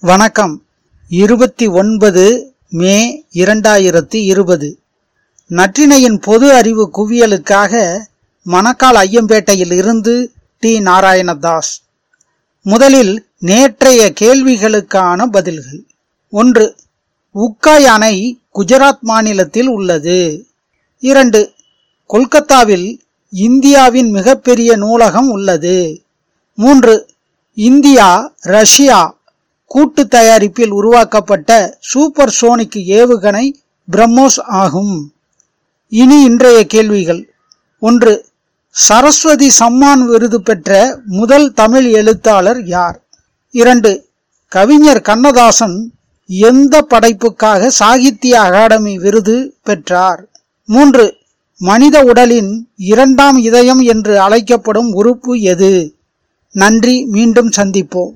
வணக்கம். இருபத்தி ஒன்பது மே இரண்டாயிரத்தி இருபது. நற்றினையின் பொது அறிவு குவியலுக்காக மணக்கால் ஐயம்பேட்டையில் இருந்து டி. நாராயணதாஸ். முதலில் நேற்றைய கேள்விகளுக்கான பதில்கள். ஒன்று உக்காய் அணை குஜராத் மாநிலத்தில் உள்ளது. இரண்டு கொல்கத்தாவில் இந்தியாவின் மிகப்பெரிய நூலகம் உள்ளது. மூன்று இந்தியா ரஷ்யா கூட்டு தயாரிப்பில் உருவாக்கப்பட்ட சூப்பர் சோனிக் ஏவுகணை பிரம்மோஸ் ஆகும். இனி இன்றைய கேள்விகள். ஒன்று சரஸ்வதி சம்மான் விருது பெற்ற முதல் தமிழ் எழுத்தாளர் யார்? இரண்டு கவிஞர் கண்ணதாசன் எந்த படைப்புக்காக சாகித்ய அகாடமி விருது பெற்றார்? மூன்று மனித உடலின் இரண்டாம் இதயம் என்று அழைக்கப்படும் உறுப்பு எது? நன்றி மீண்டும் சந்திப்போம்.